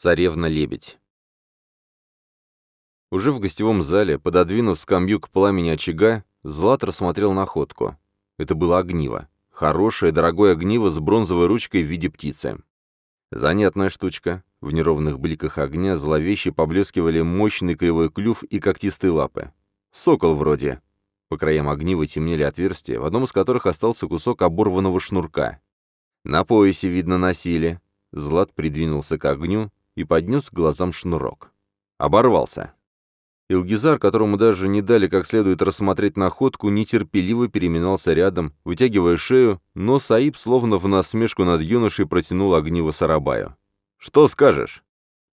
Царевна-лебедь. Уже в гостевом зале, пододвинув скамью к пламени очага, Злат рассмотрел находку. Это было огниво. Хорошее, дорогое огниво с бронзовой ручкой в виде птицы. Занятная штучка. В неровных бликах огня зловеще поблескивали мощный кривой клюв и когтистые лапы. Сокол вроде. По краям огнива темнели отверстия, в одном из которых остался кусок оборванного шнурка. На поясе, видно, носили. Злат придвинулся к огню и поднес к глазам шнурок. Оборвался. Илгизар, которому даже не дали как следует рассмотреть находку, нетерпеливо переминался рядом, вытягивая шею, но Саиб словно в насмешку над юношей протянул огниво Сарабаю. «Что скажешь?»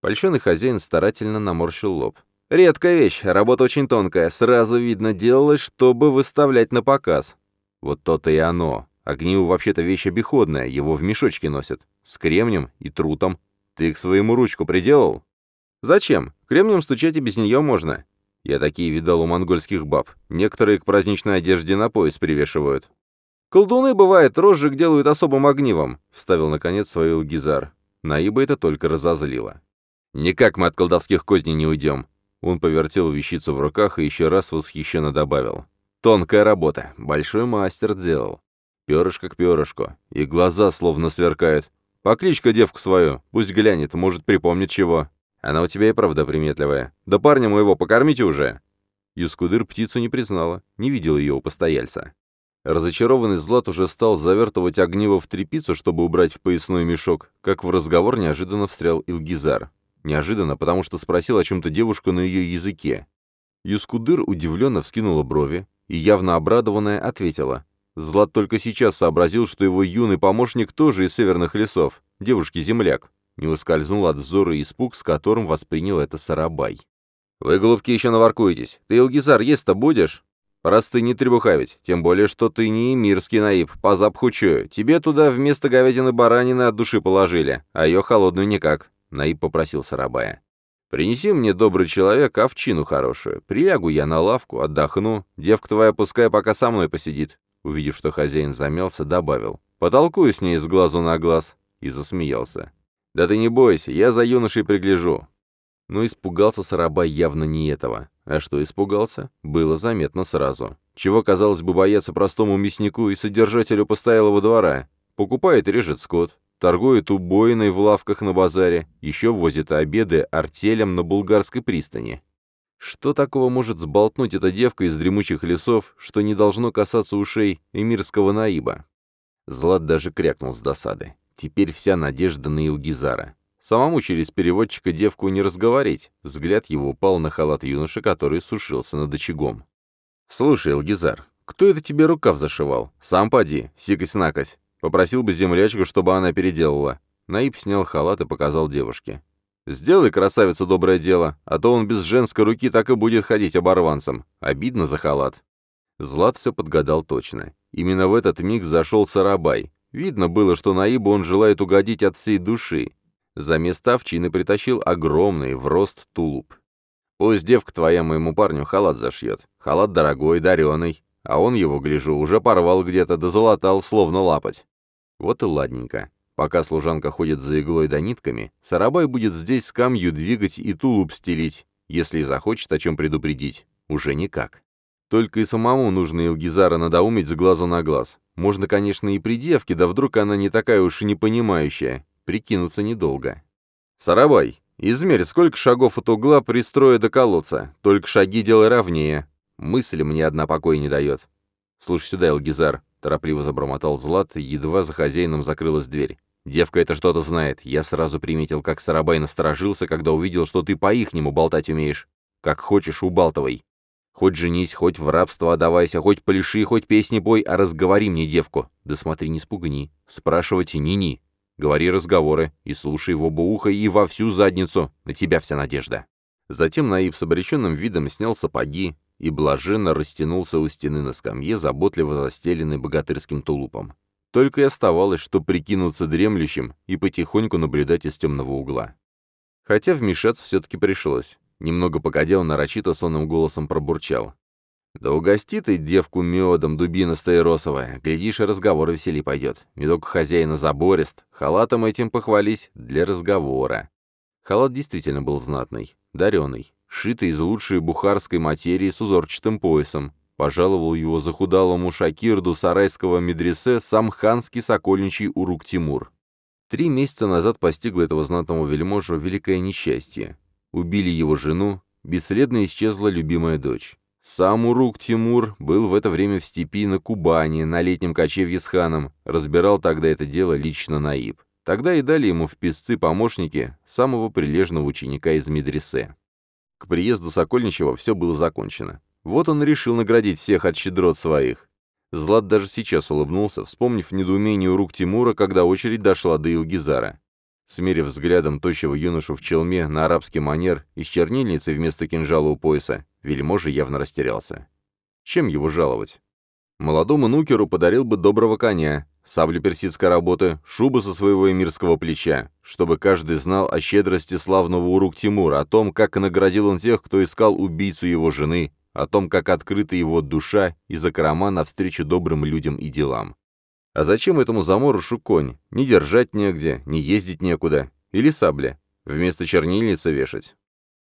Польщенный хозяин старательно наморщил лоб. «Редкая вещь, работа очень тонкая, сразу видно делалось, чтобы выставлять на показ». «Вот то-то и оно. Огниво вообще-то вещь обиходная, его в мешочке носят. С кремнем и трутом. Ты к своему ручку приделал?» «Зачем? Кремнем стучать и без нее можно». Я такие видал у монгольских баб. Некоторые к праздничной одежде на пояс привешивают. «Колдуны, бывает, розжиг делают особым огнивом», — вставил, наконец, свой Гизар. Наиба это только разозлило. «Никак мы от колдовских козней не уйдем». Он повертел вещицу в руках и еще раз восхищенно добавил. «Тонкая работа. Большой мастер делал. Перышко к перышку. И глаза словно сверкают. Покличка девку свою. Пусть глянет, может, припомнит чего. Она у тебя и правда приметливая. Да парня моего покормите уже!» Юскудыр птицу не признала, не видел ее у постояльца. Разочарованный Злат уже стал завертывать огниво в трепицу, чтобы убрать в поясной мешок, как в разговор неожиданно встрял Илгизар. Неожиданно, потому что спросил о чем-то девушку на ее языке. Юскудыр удивленно вскинула брови и, явно обрадованная, ответила. Злат только сейчас сообразил, что его юный помощник тоже из северных лесов, девушки-земляк. Не ускользнул от взора испуг, с которым воспринял это Сарабай. «Вы, голубки, еще наворкуетесь. Ты, Илгизар, есть-то будешь?» «Просты не требухавить, тем более, что ты не мирский наиб, по запаху чую. Тебе туда вместо говядины баранины от души положили, а ее холодную никак», — наиб попросил Сарабая. «Принеси мне, добрый человек, овчину хорошую. Прилягу я на лавку, отдохну. Девка твоя пускай пока со мной посидит». Увидев, что хозяин замялся, добавил. «Потолкую с ней с глазу на глаз». И засмеялся. «Да ты не бойся, я за юношей пригляжу». Но испугался Сарабай явно не этого. А что испугался, было заметно сразу. Чего, казалось бы, бояться простому мяснику и содержателю постоялого двора? Покупает и режет скот, торгует убойной в лавках на базаре, еще возит обеды артелям на булгарской пристани. Что такого может сболтнуть эта девка из дремучих лесов, что не должно касаться ушей эмирского наиба? Злат даже крякнул с досады. Теперь вся надежда на Илгизара. Самому через переводчика девку не разговорить. Взгляд его упал на халат юноши, который сушился над очагом. «Слушай, Илгизар, кто это тебе рукав зашивал? Сам поди, сикось-накось. Попросил бы землячку, чтобы она переделала». Наиб снял халат и показал девушке. «Сделай, красавица, доброе дело, а то он без женской руки так и будет ходить оборванцем. Обидно за халат». Злат все подгадал точно. Именно в этот миг зашел Сарабай. Видно было, что Наибу он желает угодить от всей души. За место овчины притащил огромный в рост тулуп. «Пусть девка твоя моему парню халат зашьет. Халат дорогой, дареный. А он его, гляжу, уже порвал где-то, да залатал, словно лапать. Вот и ладненько. Пока служанка ходит за иглой да нитками, Сарабай будет здесь скамью двигать и тулуп стелить, если захочет о чем предупредить. Уже никак. Только и самому нужно Илгизара надоумить с глазу на глаз. Можно, конечно, и при девке, да вдруг она не такая уж и непонимающая. Прикинуться недолго. «Сарабай, измерь, сколько шагов от угла пристроя до колодца. Только шаги делай ровнее. Мысль мне одна покоя не дает». «Слушай сюда, Элгизар», — торопливо забормотал Злат, едва за хозяином закрылась дверь. «Девка это что-то знает. Я сразу приметил, как Сарабай насторожился, когда увидел, что ты по-ихнему болтать умеешь. Как хочешь, убалтывай. Хоть женись, хоть в рабство отдавайся, хоть полиши, хоть песни бой, а разговори мне девку. Да смотри, не спугни. Спрашивать ни-ни. Говори разговоры и слушай в оба уха и во всю задницу. На тебя вся надежда». Затем Наиб с обреченным видом снял сапоги и блаженно растянулся у стены на скамье, заботливо застеленной богатырским тулупом. Только и оставалось, что прикинуться дремлющим и потихоньку наблюдать из темного угла. Хотя вмешаться все-таки пришлось. Немного погодя, он нарочито сонным голосом пробурчал. «Да угости ты девку медом, дубина стаиросовая. Глядишь, и разговор весели пойдет. Медок хозяина заборист, халатом этим похвались для разговора». Халат действительно был знатный, дареный, шитый из лучшей бухарской материи с узорчатым поясом. Пожаловал его захудалому шакирду сарайского медресе сам ханский сокольничий урук Тимур. Три месяца назад постигло этого знатного вельможу великое несчастье. Убили его жену, бесследно исчезла любимая дочь. Сам Урук Тимур был в это время в степи на Кубани, на летнем кочевье с ханом, разбирал тогда это дело лично Наиб. Тогда и дали ему в писцы помощники самого прилежного ученика из медресе. К приезду Сокольничева все было закончено. Вот он решил наградить всех от щедрот своих. Злат даже сейчас улыбнулся, вспомнив недоумение рук Тимура, когда очередь дошла до Илгизара. Смерив взглядом тощего юношу в челме на арабский манер и с чернильницей вместо кинжала у пояса, вельможа явно растерялся. Чем его жаловать? Молодому нукеру подарил бы доброго коня, саблю персидской работы, шубу со своего эмирского плеча, чтобы каждый знал о щедрости славного урук Тимура, о том, как наградил он тех, кто искал убийцу его жены, о том, как открыта его душа и закрома навстречу добрым людям и делам. А зачем этому заморышу конь? Не держать негде, не ездить некуда. Или сабля? Вместо чернильницы вешать?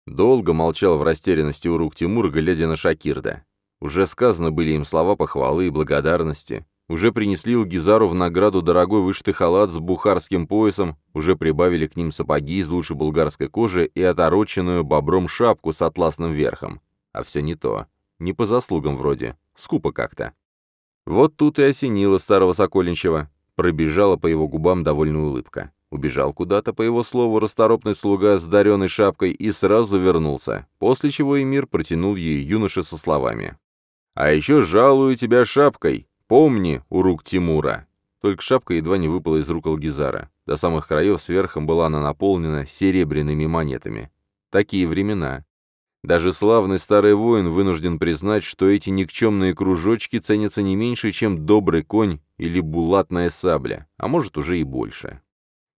Долго молчал в растерянности у рук Тимур, глядя на Шакирда. Уже сказаны были им слова похвалы и благодарности. Уже принесли Лгизару в награду дорогой вышитый халат с бухарским поясом, уже прибавили к ним сапоги из лучшей булгарской кожи и отороченную бобром шапку с атласным верхом. А все не то. Не по заслугам вроде. Скупо как-то. Вот тут и осенило старого Сокольничева. Пробежала по его губам довольная улыбка. Убежал куда-то, по его слову, расторопный слуга с даренной шапкой и сразу вернулся, после чего Эмир протянул ей юноше со словами. «А еще жалую тебя шапкой. Помни, урук Тимура». Только шапка едва не выпала из рук Алгизара. До самых краев сверхом была она наполнена серебряными монетами. Такие времена. Даже славный старый воин вынужден признать, что эти никчемные кружочки ценятся не меньше, чем добрый конь или булатная сабля, а может уже и больше.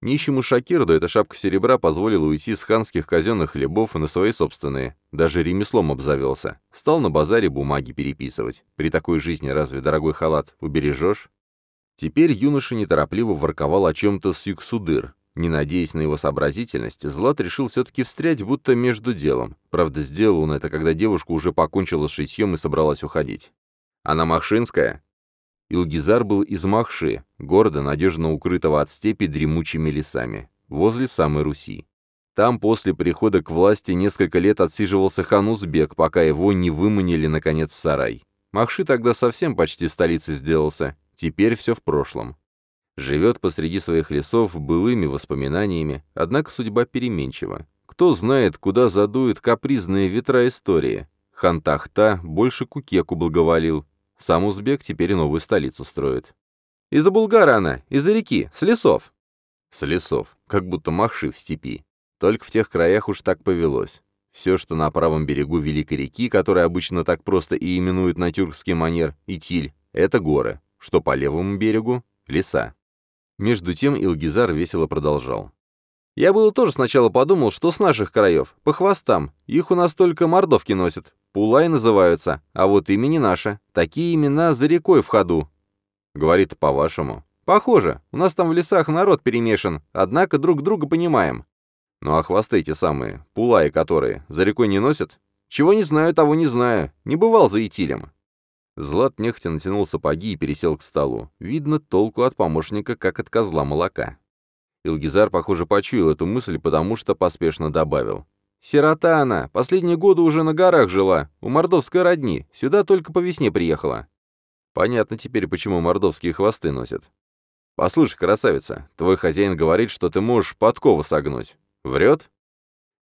Нищему Шакирду эта шапка серебра позволила уйти с ханских казенных хлебов и на свои собственные. Даже ремеслом обзавелся. Стал на базаре бумаги переписывать. При такой жизни разве дорогой халат убережешь? Теперь юноша неторопливо ворковал о чем-то с Юксудыр, не надеясь на его сообразительность, Злат решил все-таки встрять, будто между делом. Правда, сделал он это, когда девушка уже покончила с шитьем и собралась уходить. «Она махшинская?» Илгизар был из Махши, города, надежно укрытого от степи дремучими лесами, возле самой Руси. Там после прихода к власти несколько лет отсиживался хан Узбек, пока его не выманили, наконец, в сарай. Махши тогда совсем почти столицей сделался, теперь все в прошлом живет посреди своих лесов былыми воспоминаниями, однако судьба переменчива. Кто знает, куда задует капризные ветра истории. Хантахта больше Кукеку благоволил. Сам узбек теперь новую столицу строит. Из-за Булгара она, из-за реки, с лесов. С лесов, как будто махши в степи. Только в тех краях уж так повелось. Все, что на правом берегу Великой реки, которая обычно так просто и именуют на тюркский манер Итиль, это горы, что по левому берегу — леса. Между тем Илгизар весело продолжал. «Я было тоже сначала подумал, что с наших краев, по хвостам, их у нас только мордовки носят, пулай называются, а вот имени наше, такие имена за рекой в ходу». Говорит, по-вашему. «Похоже, у нас там в лесах народ перемешан, однако друг друга понимаем». «Ну а хвосты эти самые, пулаи которые, за рекой не носят?» «Чего не знаю, того не знаю, не бывал за Итилем». Злат нехотя натянул сапоги и пересел к столу. Видно толку от помощника, как от козла молока. Илгизар, похоже, почуял эту мысль, потому что поспешно добавил. «Сирота она, последние годы уже на горах жила, у мордовской родни, сюда только по весне приехала». Понятно теперь, почему мордовские хвосты носят. «Послушай, красавица, твой хозяин говорит, что ты можешь подкову согнуть. Врет?»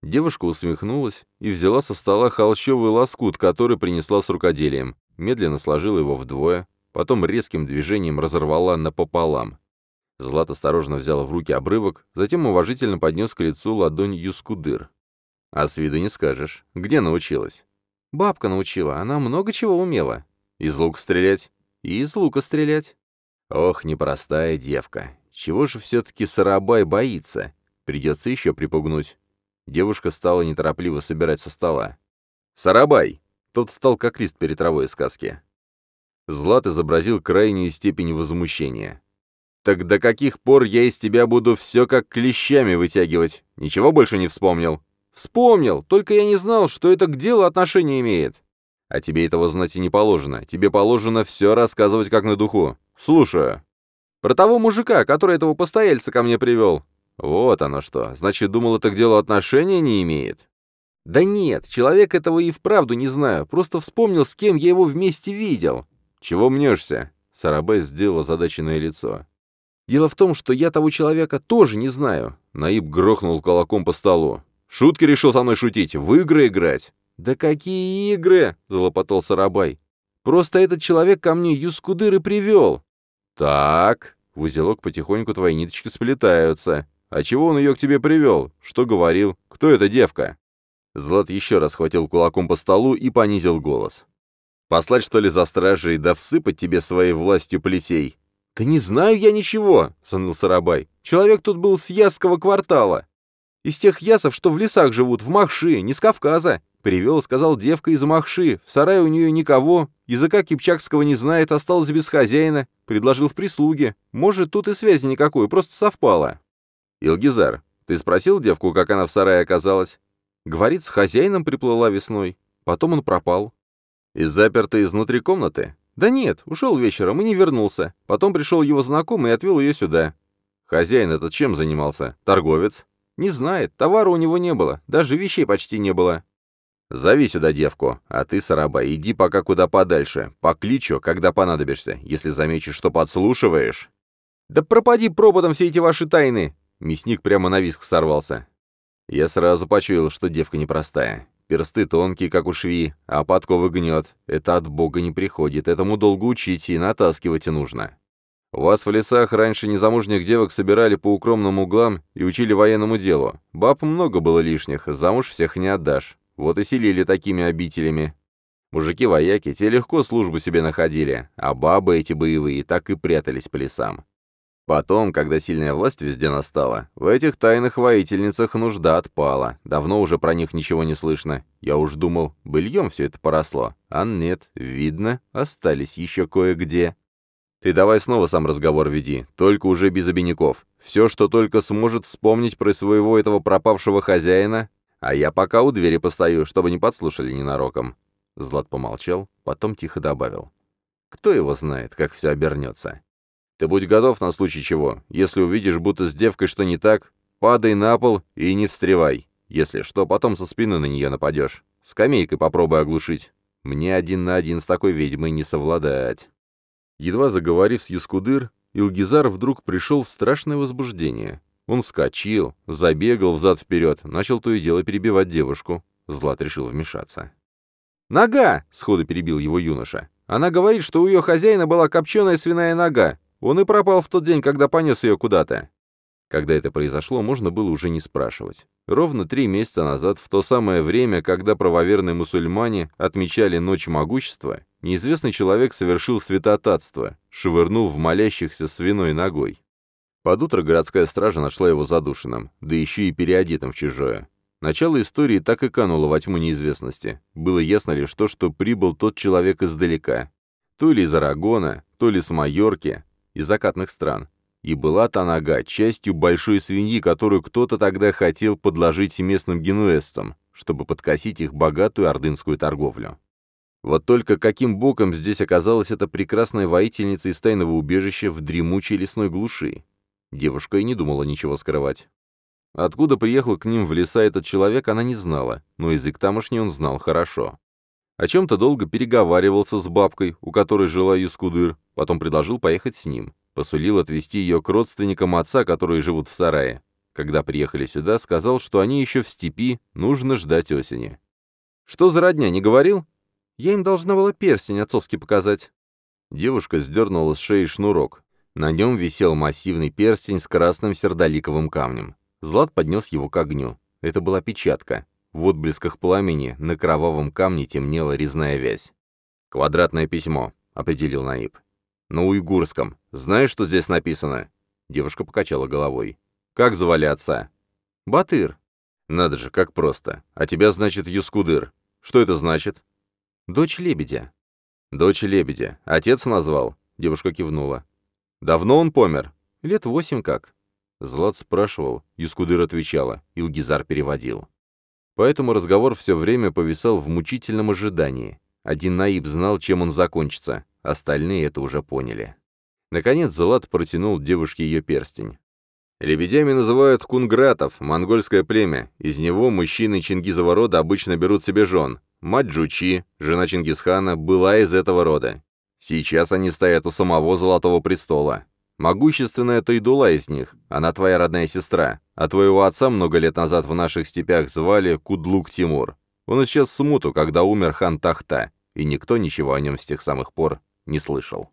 Девушка усмехнулась и взяла со стола холщовый лоскут, который принесла с рукоделием медленно сложила его вдвое, потом резким движением разорвала напополам. Злат осторожно взял в руки обрывок, затем уважительно поднес к лицу ладонь Юскудыр. «А с виду не скажешь. Где научилась?» «Бабка научила, она много чего умела. Из лука стрелять?» «И из лука стрелять». «Ох, непростая девка. Чего же все-таки Сарабай боится? Придется еще припугнуть». Девушка стала неторопливо собирать со стола. «Сарабай!» Тот стал как лист перед травой сказки. Злат изобразил крайнюю степень возмущения. Так до каких пор я из тебя буду все как клещами вытягивать? Ничего больше не вспомнил? Вспомнил, только я не знал, что это к делу отношение имеет. А тебе этого знать и не положено. Тебе положено все рассказывать как на духу. Слушаю. Про того мужика, который этого постояльца ко мне привел. Вот оно что. Значит, думал, это к делу отношения не имеет? Да нет, человек этого и вправду не знаю. Просто вспомнил, с кем я его вместе видел. Чего мнешься? Сарабе сделал озадаченное лицо. Дело в том, что я того человека тоже не знаю. Наиб грохнул кулаком по столу. Шутки решил со мной шутить, в игры играть. «Да какие игры!» — залопотал Сарабай. «Просто этот человек ко мне Юскудыр и привел». «Так...» — в узелок потихоньку твои ниточки сплетаются. «А чего он ее к тебе привел? Что говорил? Кто эта девка?» Злат еще раз хватил кулаком по столу и понизил голос. «Послать, что ли, за стражей, да всыпать тебе своей властью плетей?» «Да не знаю я ничего», — сонул Сарабай. «Человек тут был с Ясского квартала. Из тех ясов, что в лесах живут, в Махши, не с Кавказа. Привел, сказал, девка из Махши. В сарае у нее никого. Языка кипчакского не знает, осталась без хозяина. Предложил в прислуге. Может, тут и связи никакой, просто совпало». «Илгизар, ты спросил девку, как она в сарае оказалась?» Говорит, с хозяином приплыла весной. Потом он пропал. «И заперта изнутри комнаты?» «Да нет, ушел вечером и не вернулся. Потом пришел его знакомый и отвел ее сюда». «Хозяин этот чем занимался? Торговец?» «Не знает, товара у него не было, даже вещей почти не было». «Зови сюда девку, а ты, Сараба, иди пока куда подальше. Покличу, когда понадобишься, если замечешь, что подслушиваешь». «Да пропади пропадом все эти ваши тайны!» Мясник прямо на виск сорвался. Я сразу почуял, что девка непростая. Персты тонкие, как у шви, а подковы гнет. Это от бога не приходит, этому долго учить и натаскивать нужно. Вас в лесах раньше незамужних девок собирали по укромным углам и учили военному делу. Баб много было лишних, замуж всех не отдашь. Вот и селили такими обителями. Мужики-вояки, те легко службу себе находили, а бабы эти боевые так и прятались по лесам. Потом, когда сильная власть везде настала, в этих тайных воительницах нужда отпала. Давно уже про них ничего не слышно. Я уж думал, быльем все это поросло. А нет, видно, остались еще кое-где. Ты давай снова сам разговор веди, только уже без обиняков. Все, что только сможет вспомнить про своего этого пропавшего хозяина, а я пока у двери постою, чтобы не подслушали ненароком». Злат помолчал, потом тихо добавил. «Кто его знает, как все обернется?» Ты будь готов на случай чего. Если увидишь, будто с девкой что не так, падай на пол и не встревай. Если что, потом со спины на нее нападешь. Скамейкой попробуй оглушить. Мне один на один с такой ведьмой не совладать». Едва заговорив с Юскудыр, Илгизар вдруг пришел в страшное возбуждение. Он вскочил, забегал взад-вперед, начал то и дело перебивать девушку. Злат решил вмешаться. «Нога!» — сходу перебил его юноша. «Она говорит, что у ее хозяина была копченая свиная нога. Он и пропал в тот день, когда понес ее куда-то. Когда это произошло, можно было уже не спрашивать. Ровно три месяца назад, в то самое время, когда правоверные мусульмане отмечали Ночь Могущества, неизвестный человек совершил святотатство, швырнул в молящихся свиной ногой. Под утро городская стража нашла его задушенным, да еще и переодетым в чужое. Начало истории так и кануло во тьму неизвестности. Было ясно лишь то, что прибыл тот человек издалека. То ли из Арагона, то ли с Майорки, из закатных стран. И была та нога частью большой свиньи, которую кто-то тогда хотел подложить местным генуэзцам, чтобы подкосить их богатую ордынскую торговлю. Вот только каким боком здесь оказалась эта прекрасная воительница из тайного убежища в дремучей лесной глуши? Девушка и не думала ничего скрывать. Откуда приехал к ним в леса этот человек, она не знала, но язык тамошний он знал хорошо. О чем-то долго переговаривался с бабкой, у которой жила Юскудыр, потом предложил поехать с ним. Посулил отвезти ее к родственникам отца, которые живут в сарае. Когда приехали сюда, сказал, что они еще в степи, нужно ждать осени. «Что за родня, не говорил?» «Я им должна была перстень отцовский показать». Девушка сдернула с шеи шнурок. На нем висел массивный перстень с красным сердоликовым камнем. Злат поднес его к огню. Это была печатка. В отблесках пламени на кровавом камне темнела резная вязь. «Квадратное письмо», — определил Наиб. «На уйгурском. Знаешь, что здесь написано?» Девушка покачала головой. «Как звали отца?» «Батыр». «Надо же, как просто. А тебя, значит, Юскудыр. Что это значит?» «Дочь лебедя». «Дочь лебедя. Отец назвал?» Девушка кивнула. «Давно он помер?» Лет восемь как. Злат спрашивал, Юскудыр отвечала, Илгизар переводил. Поэтому разговор все время повисал в мучительном ожидании. Один Наиб знал, чем он закончится, остальные это уже поняли. Наконец Злат протянул девушке ее перстень. Лебедями называют кунгратов, монгольское племя. Из него мужчины Чингизова рода обычно берут себе жен. Мать Джучи, жена Чингисхана, была из этого рода. Сейчас они стоят у самого Золотого престола. Могущественная Тайдула из них, она твоя родная сестра, а твоего отца много лет назад в наших степях звали Кудлук Тимур. Он исчез в смуту, когда умер хан Тахта, и никто ничего о нем с тех самых пор не слышал.